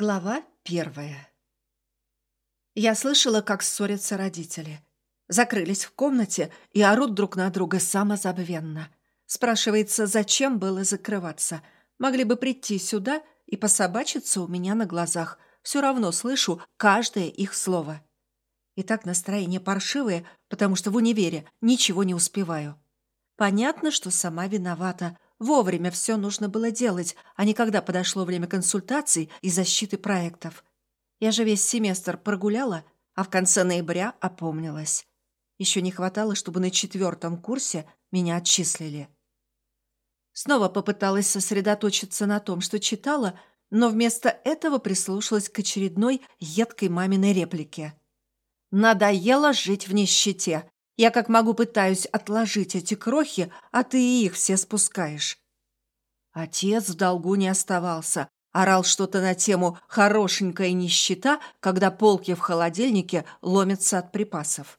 Глава первая. Я слышала, как ссорятся родители. Закрылись в комнате и орут друг на друга самозабвенно. Спрашивается, зачем было закрываться? Могли бы прийти сюда и пособачиться у меня на глазах. Все равно слышу каждое их слово. И так настроение паршивое, потому что в универе ничего не успеваю. Понятно, что сама виновата – Вовремя все нужно было делать, а не когда подошло время консультаций и защиты проектов. Я же весь семестр прогуляла, а в конце ноября опомнилась. Еще не хватало, чтобы на четвертом курсе меня отчислили. Снова попыталась сосредоточиться на том, что читала, но вместо этого прислушалась к очередной едкой маминой реплике. «Надоело жить в нищете. Я как могу пытаюсь отложить эти крохи, а ты и их все спускаешь. Отец в долгу не оставался. Орал что-то на тему «хорошенькая нищета», когда полки в холодильнике ломятся от припасов.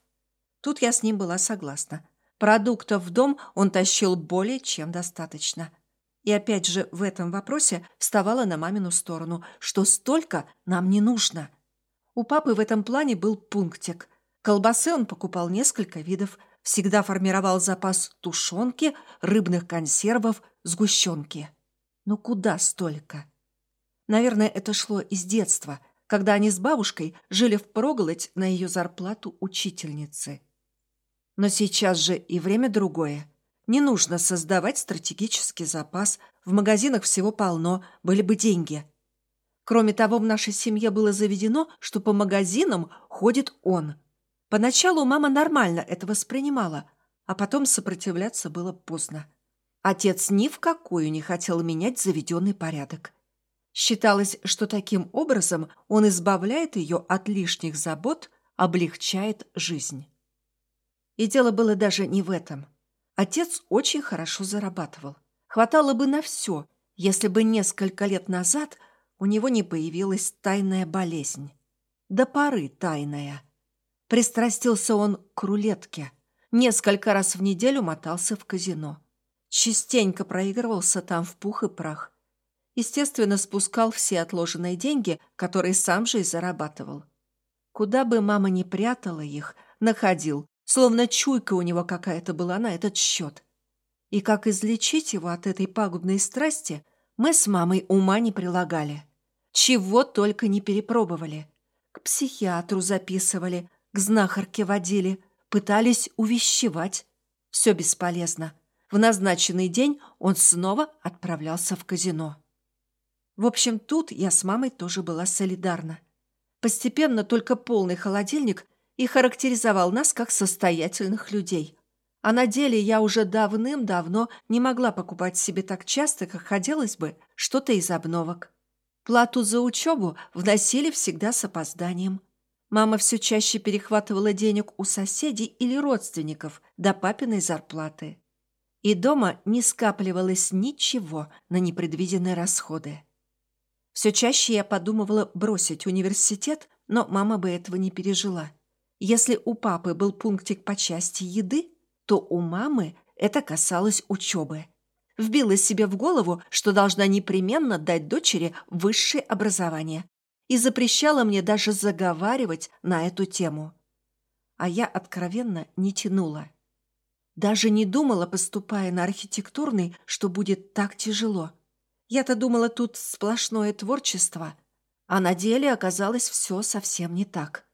Тут я с ним была согласна. Продуктов в дом он тащил более чем достаточно. И опять же в этом вопросе вставала на мамину сторону, что столько нам не нужно. У папы в этом плане был пунктик. Колбасы он покупал несколько видов, всегда формировал запас тушенки, рыбных консервов, сгущенки. Но куда столько? Наверное, это шло из детства, когда они с бабушкой жили впроголодь на ее зарплату учительницы. Но сейчас же и время другое. Не нужно создавать стратегический запас, в магазинах всего полно, были бы деньги. Кроме того, в нашей семье было заведено, что по магазинам ходит он – Поначалу мама нормально это воспринимала, а потом сопротивляться было поздно. Отец ни в какую не хотел менять заведенный порядок. Считалось, что таким образом он избавляет ее от лишних забот, облегчает жизнь. И дело было даже не в этом. Отец очень хорошо зарабатывал. Хватало бы на все, если бы несколько лет назад у него не появилась тайная болезнь. До поры тайная – Пристрастился он к рулетке. Несколько раз в неделю мотался в казино. Частенько проигрывался там в пух и прах. Естественно, спускал все отложенные деньги, которые сам же и зарабатывал. Куда бы мама ни прятала их, находил, словно чуйка у него какая-то была на этот счет. И как излечить его от этой пагубной страсти, мы с мамой ума не прилагали. Чего только не перепробовали. К психиатру записывали, к знахарке водили, пытались увещевать. Все бесполезно. В назначенный день он снова отправлялся в казино. В общем, тут я с мамой тоже была солидарна. Постепенно только полный холодильник и характеризовал нас как состоятельных людей. А на деле я уже давным-давно не могла покупать себе так часто, как хотелось бы, что-то из обновок. Плату за учебу вносили всегда с опозданием. Мама все чаще перехватывала денег у соседей или родственников до папиной зарплаты. И дома не скапливалось ничего на непредвиденные расходы. Все чаще я подумывала бросить университет, но мама бы этого не пережила. Если у папы был пунктик по части еды, то у мамы это касалось учебы. Вбила себе в голову, что должна непременно дать дочери высшее образование, и запрещала мне даже заговаривать на эту тему. А я откровенно не тянула. Даже не думала, поступая на архитектурный, что будет так тяжело. Я-то думала, тут сплошное творчество, а на деле оказалось все совсем не так.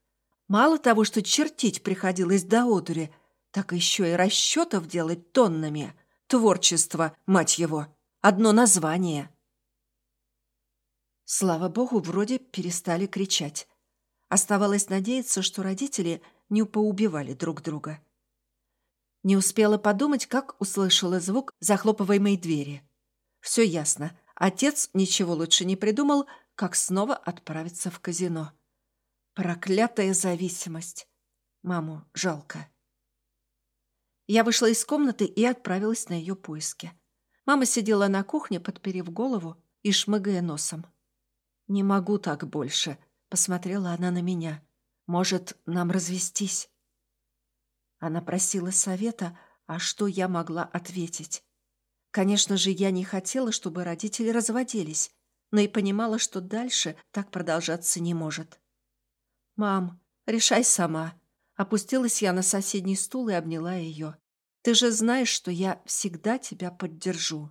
Мало того, что чертить приходилось до одури, так еще и расчетов делать тоннами. Творчество, мать его, одно название – Слава богу, вроде перестали кричать. Оставалось надеяться, что родители не поубивали друг друга. Не успела подумать, как услышала звук захлопываемой двери. Все ясно. Отец ничего лучше не придумал, как снова отправиться в казино. Проклятая зависимость. Маму жалко. Я вышла из комнаты и отправилась на ее поиски. Мама сидела на кухне, подперев голову и шмыгая носом. «Не могу так больше», — посмотрела она на меня. «Может, нам развестись?» Она просила совета, а что я могла ответить? Конечно же, я не хотела, чтобы родители разводились. но и понимала, что дальше так продолжаться не может. «Мам, решай сама». Опустилась я на соседний стул и обняла ее. «Ты же знаешь, что я всегда тебя поддержу».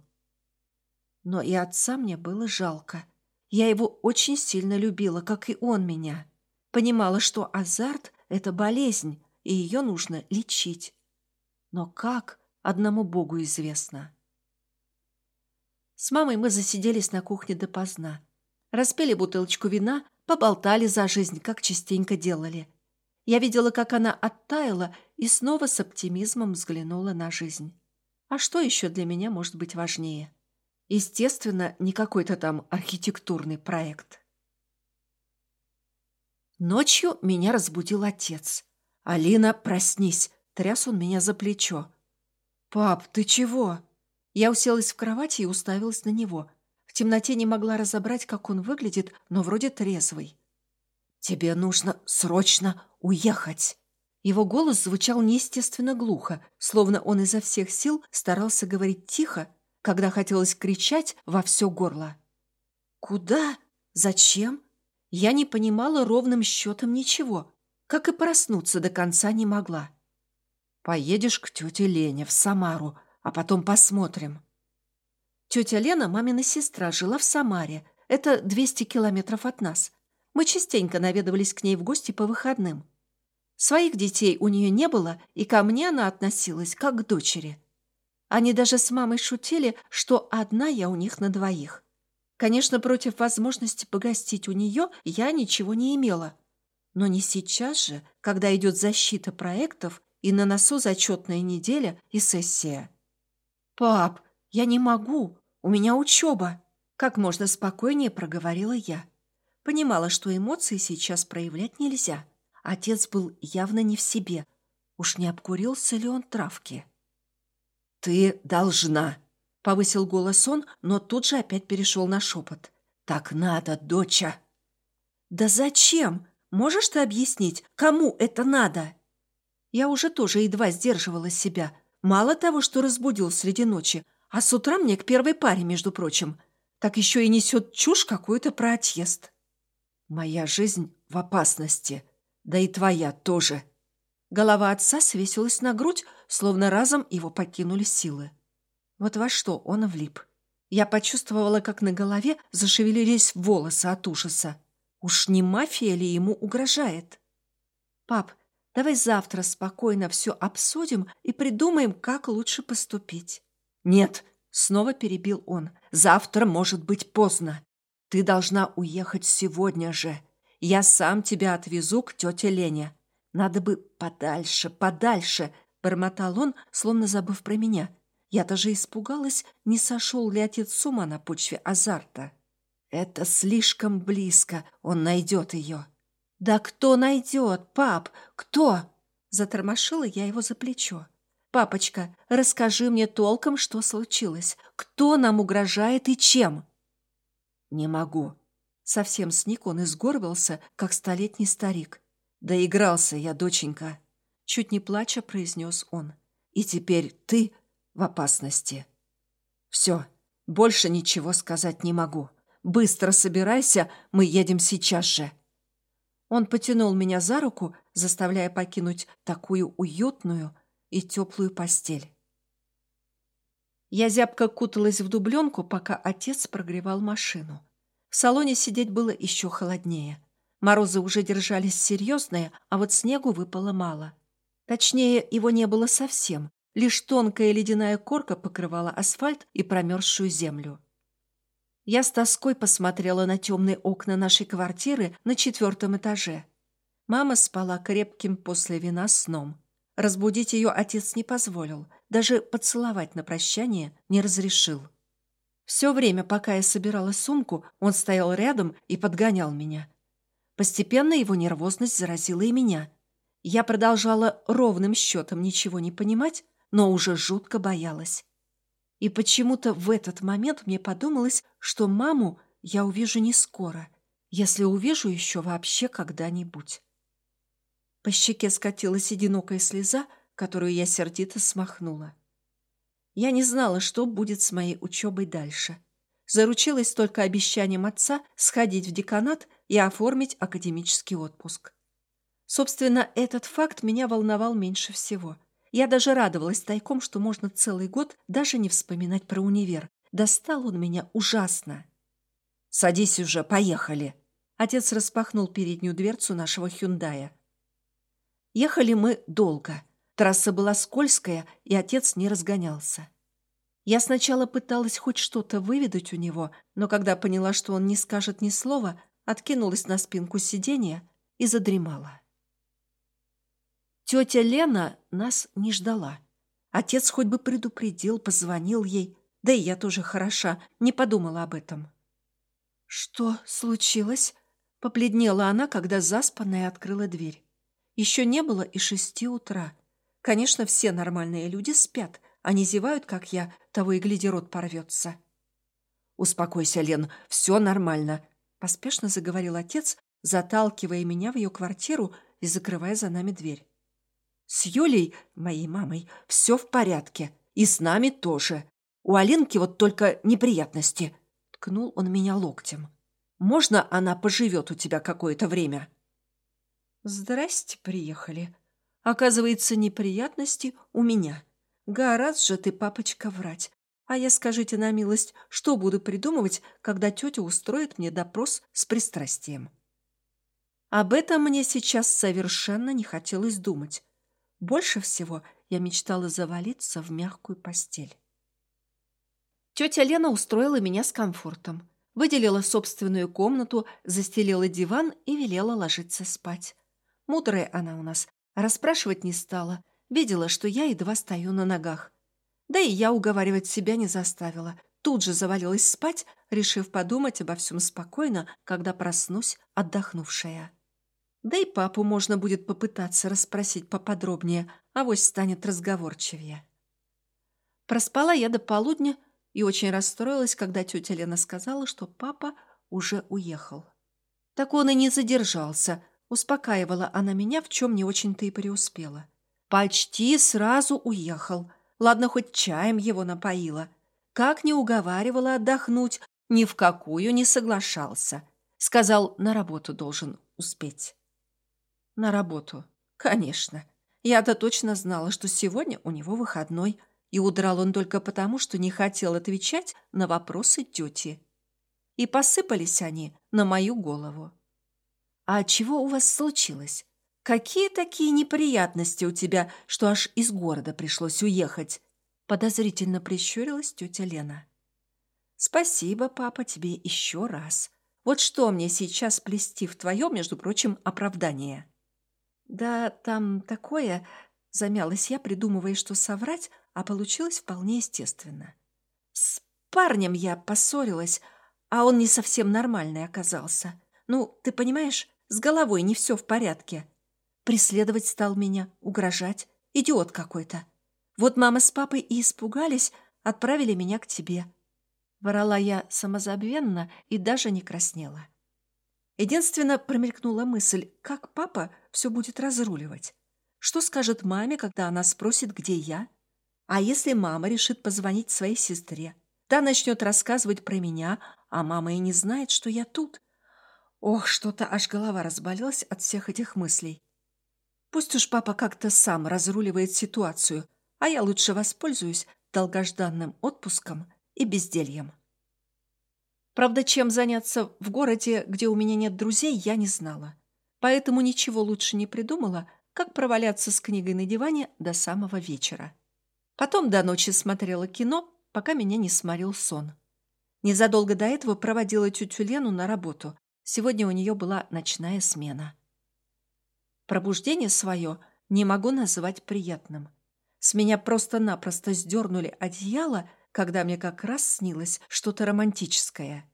Но и отца мне было жалко. Я его очень сильно любила, как и он меня. Понимала, что азарт — это болезнь, и ее нужно лечить. Но как, одному Богу известно. С мамой мы засиделись на кухне допоздна. Распели бутылочку вина, поболтали за жизнь, как частенько делали. Я видела, как она оттаяла и снова с оптимизмом взглянула на жизнь. А что еще для меня может быть важнее? Естественно, не какой-то там архитектурный проект. Ночью меня разбудил отец. «Алина, проснись!» Тряс он меня за плечо. «Пап, ты чего?» Я уселась в кровати и уставилась на него. В темноте не могла разобрать, как он выглядит, но вроде трезвый. «Тебе нужно срочно уехать!» Его голос звучал неестественно глухо, словно он изо всех сил старался говорить тихо, когда хотелось кричать во все горло. «Куда? Зачем?» Я не понимала ровным счетом ничего, как и проснуться до конца не могла. «Поедешь к тете Лене в Самару, а потом посмотрим. Тетя Лена, мамина сестра, жила в Самаре. Это 200 километров от нас. Мы частенько наведывались к ней в гости по выходным. Своих детей у нее не было, и ко мне она относилась как к дочери. Они даже с мамой шутили, что одна я у них на двоих. Конечно, против возможности погостить у нее я ничего не имела. Но не сейчас же, когда идет защита проектов и на носу зачетная неделя и сессия. «Пап, я не могу, у меня учеба!» Как можно спокойнее проговорила я. Понимала, что эмоции сейчас проявлять нельзя. Отец был явно не в себе. Уж не обкурился ли он травки? «Ты должна!» — повысил голос он, но тут же опять перешел на шепот. «Так надо, доча!» «Да зачем? Можешь ты объяснить, кому это надо?» Я уже тоже едва сдерживала себя, Мало того, что разбудил среди ночи, а с утра мне к первой паре, между прочим, так еще и несет чушь какую-то про отъезд. Моя жизнь в опасности, да и твоя тоже. Голова отца свесилась на грудь, словно разом его покинули силы. Вот во что он влип. Я почувствовала, как на голове зашевелились волосы от ужаса. Уж не мафия ли ему угрожает? «Пап, Давай завтра спокойно все обсудим и придумаем, как лучше поступить». «Нет», — снова перебил он, — «завтра может быть поздно. Ты должна уехать сегодня же. Я сам тебя отвезу к тете Лене. Надо бы подальше, подальше», — бормотал он, словно забыв про меня. Я даже испугалась, не сошел ли отец с ума на почве азарта. «Это слишком близко, он найдет ее». «Да кто найдет, пап? Кто?» Затормошила я его за плечо. «Папочка, расскажи мне толком, что случилось. Кто нам угрожает и чем?» «Не могу». Совсем сник он и сгорбился, как столетний старик. «Доигрался я, доченька», — чуть не плача произнес он. «И теперь ты в опасности». «Все, больше ничего сказать не могу. Быстро собирайся, мы едем сейчас же». Он потянул меня за руку, заставляя покинуть такую уютную и теплую постель. Я зябко куталась в дубленку, пока отец прогревал машину. В салоне сидеть было еще холоднее. Морозы уже держались серьезные, а вот снегу выпало мало. Точнее, его не было совсем. Лишь тонкая ледяная корка покрывала асфальт и промерзшую землю. Я с тоской посмотрела на темные окна нашей квартиры на четвертом этаже. Мама спала крепким после вина сном. Разбудить ее отец не позволил, даже поцеловать на прощание не разрешил. Все время, пока я собирала сумку, он стоял рядом и подгонял меня. Постепенно его нервозность заразила и меня. Я продолжала ровным счетом ничего не понимать, но уже жутко боялась. И почему-то в этот момент мне подумалось, что маму я увижу не скоро, если увижу еще вообще когда-нибудь. По щеке скатилась одинокая слеза, которую я сердито смахнула. Я не знала, что будет с моей учебой дальше. Заручилась только обещанием отца сходить в деканат и оформить академический отпуск. Собственно, этот факт меня волновал меньше всего. Я даже радовалась тайком, что можно целый год даже не вспоминать про универ. Достал он меня ужасно. «Садись уже, поехали!» Отец распахнул переднюю дверцу нашего «Хюндая». Ехали мы долго. Трасса была скользкая, и отец не разгонялся. Я сначала пыталась хоть что-то выведать у него, но когда поняла, что он не скажет ни слова, откинулась на спинку сиденья и задремала. Тетя Лена нас не ждала. Отец хоть бы предупредил, позвонил ей. Да и я тоже хороша, не подумала об этом. «Что случилось?» — побледнела она, когда заспанная открыла дверь. Еще не было и шести утра. Конечно, все нормальные люди спят, они зевают, как я, того и гляди, рот порвется. «Успокойся, Лен, все нормально», — поспешно заговорил отец, заталкивая меня в ее квартиру и закрывая за нами дверь. «С Юлей, моей мамой, все в порядке. И с нами тоже. У Алинки вот только неприятности», — ткнул он меня локтем. «Можно она поживет у тебя какое-то время?» «Здрасте, приехали. Оказывается, неприятности у меня». Гораздо же ты, папочка, врать. А я, скажите на милость, что буду придумывать, когда тетя устроит мне допрос с пристрастием? Об этом мне сейчас совершенно не хотелось думать. Больше всего я мечтала завалиться в мягкую постель. Тетя Лена устроила меня с комфортом. Выделила собственную комнату, застелила диван и велела ложиться спать. Мудрая она у нас, расспрашивать не стала – Видела, что я едва стою на ногах. Да и я уговаривать себя не заставила. Тут же завалилась спать, решив подумать обо всем спокойно, когда проснусь отдохнувшая. Да и папу можно будет попытаться расспросить поподробнее, а авось станет разговорчивее. Проспала я до полудня и очень расстроилась, когда тетя Лена сказала, что папа уже уехал. Так он и не задержался, успокаивала она меня, в чем не очень-то и преуспела. Почти сразу уехал. Ладно, хоть чаем его напоила. Как не уговаривала отдохнуть, ни в какую не соглашался. Сказал, на работу должен успеть. На работу. Конечно. Я-то точно знала, что сегодня у него выходной, и удрал он только потому, что не хотел отвечать на вопросы тети. И посыпались они на мою голову. «А чего у вас случилось?» Какие такие неприятности у тебя, что аж из города пришлось уехать?» Подозрительно прищурилась тетя Лена. «Спасибо, папа, тебе еще раз. Вот что мне сейчас плести в твое, между прочим, оправдание?» «Да там такое...» — замялась я, придумывая, что соврать, а получилось вполне естественно. «С парнем я поссорилась, а он не совсем нормальный оказался. Ну, ты понимаешь, с головой не все в порядке». Преследовать стал меня, угрожать. Идиот какой-то. Вот мама с папой и испугались, отправили меня к тебе. Ворола я самозабвенно и даже не краснела. Единственно промелькнула мысль, как папа все будет разруливать. Что скажет маме, когда она спросит, где я? А если мама решит позвонить своей сестре? Та начнет рассказывать про меня, а мама и не знает, что я тут. Ох, что-то аж голова разболелась от всех этих мыслей. Пусть уж папа как-то сам разруливает ситуацию, а я лучше воспользуюсь долгожданным отпуском и бездельем. Правда, чем заняться в городе, где у меня нет друзей, я не знала. Поэтому ничего лучше не придумала, как проваляться с книгой на диване до самого вечера. Потом до ночи смотрела кино, пока меня не сморил сон. Незадолго до этого проводила тетю Лену на работу. Сегодня у нее была ночная смена. Пробуждение свое не могу называть приятным. С меня просто-напросто сдернули одеяло, когда мне как раз снилось что-то романтическое.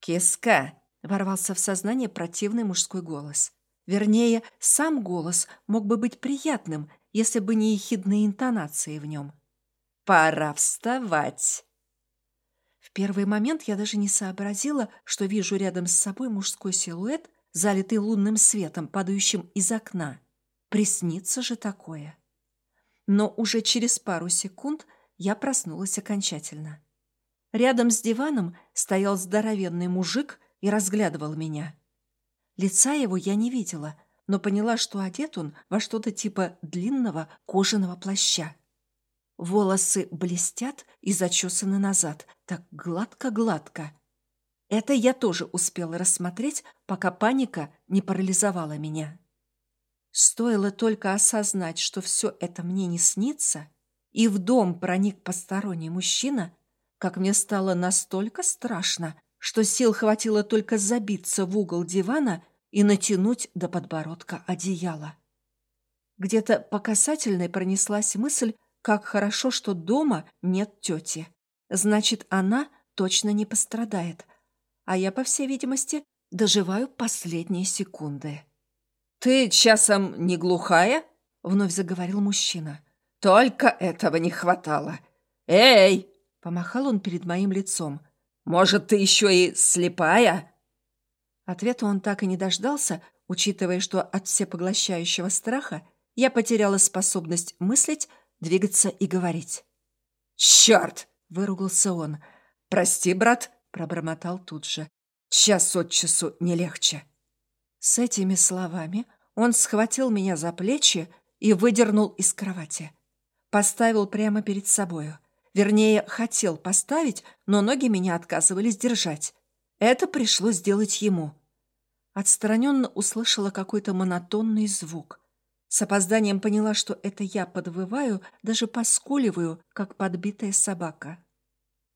«Киска!» — ворвался в сознание противный мужской голос. Вернее, сам голос мог бы быть приятным, если бы не ехидные интонации в нем. «Пора вставать!» В первый момент я даже не сообразила, что вижу рядом с собой мужской силуэт, залитый лунным светом, падающим из окна. Приснится же такое. Но уже через пару секунд я проснулась окончательно. Рядом с диваном стоял здоровенный мужик и разглядывал меня. Лица его я не видела, но поняла, что одет он во что-то типа длинного кожаного плаща. Волосы блестят и зачесаны назад, так гладко-гладко. Это я тоже успела рассмотреть, пока паника не парализовала меня. Стоило только осознать, что все это мне не снится, и в дом проник посторонний мужчина, как мне стало настолько страшно, что сил хватило только забиться в угол дивана и натянуть до подбородка одеяло. Где-то по касательной пронеслась мысль, как хорошо, что дома нет тети. Значит, она точно не пострадает, а я, по всей видимости, доживаю последние секунды. «Ты часом не глухая?» — вновь заговорил мужчина. «Только этого не хватало. Эй!» — помахал он перед моим лицом. «Может, ты еще и слепая?» Ответа он так и не дождался, учитывая, что от всепоглощающего страха я потеряла способность мыслить, двигаться и говорить. «Черт!» — выругался он. «Прости, брат!» — пробормотал тут же. «Час от часу не легче». С этими словами он схватил меня за плечи и выдернул из кровати. Поставил прямо перед собою. Вернее, хотел поставить, но ноги меня отказывались держать. Это пришлось сделать ему. Отстраненно услышала какой-то монотонный звук. С опозданием поняла, что это я подвываю, даже поскуливаю, как подбитая собака.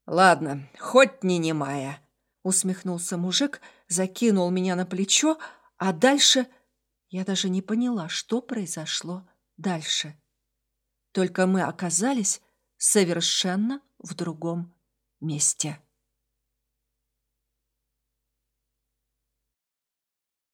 «Ладно, хоть не немая», — усмехнулся мужик, закинул меня на плечо, а дальше я даже не поняла, что произошло дальше. Только мы оказались совершенно в другом месте.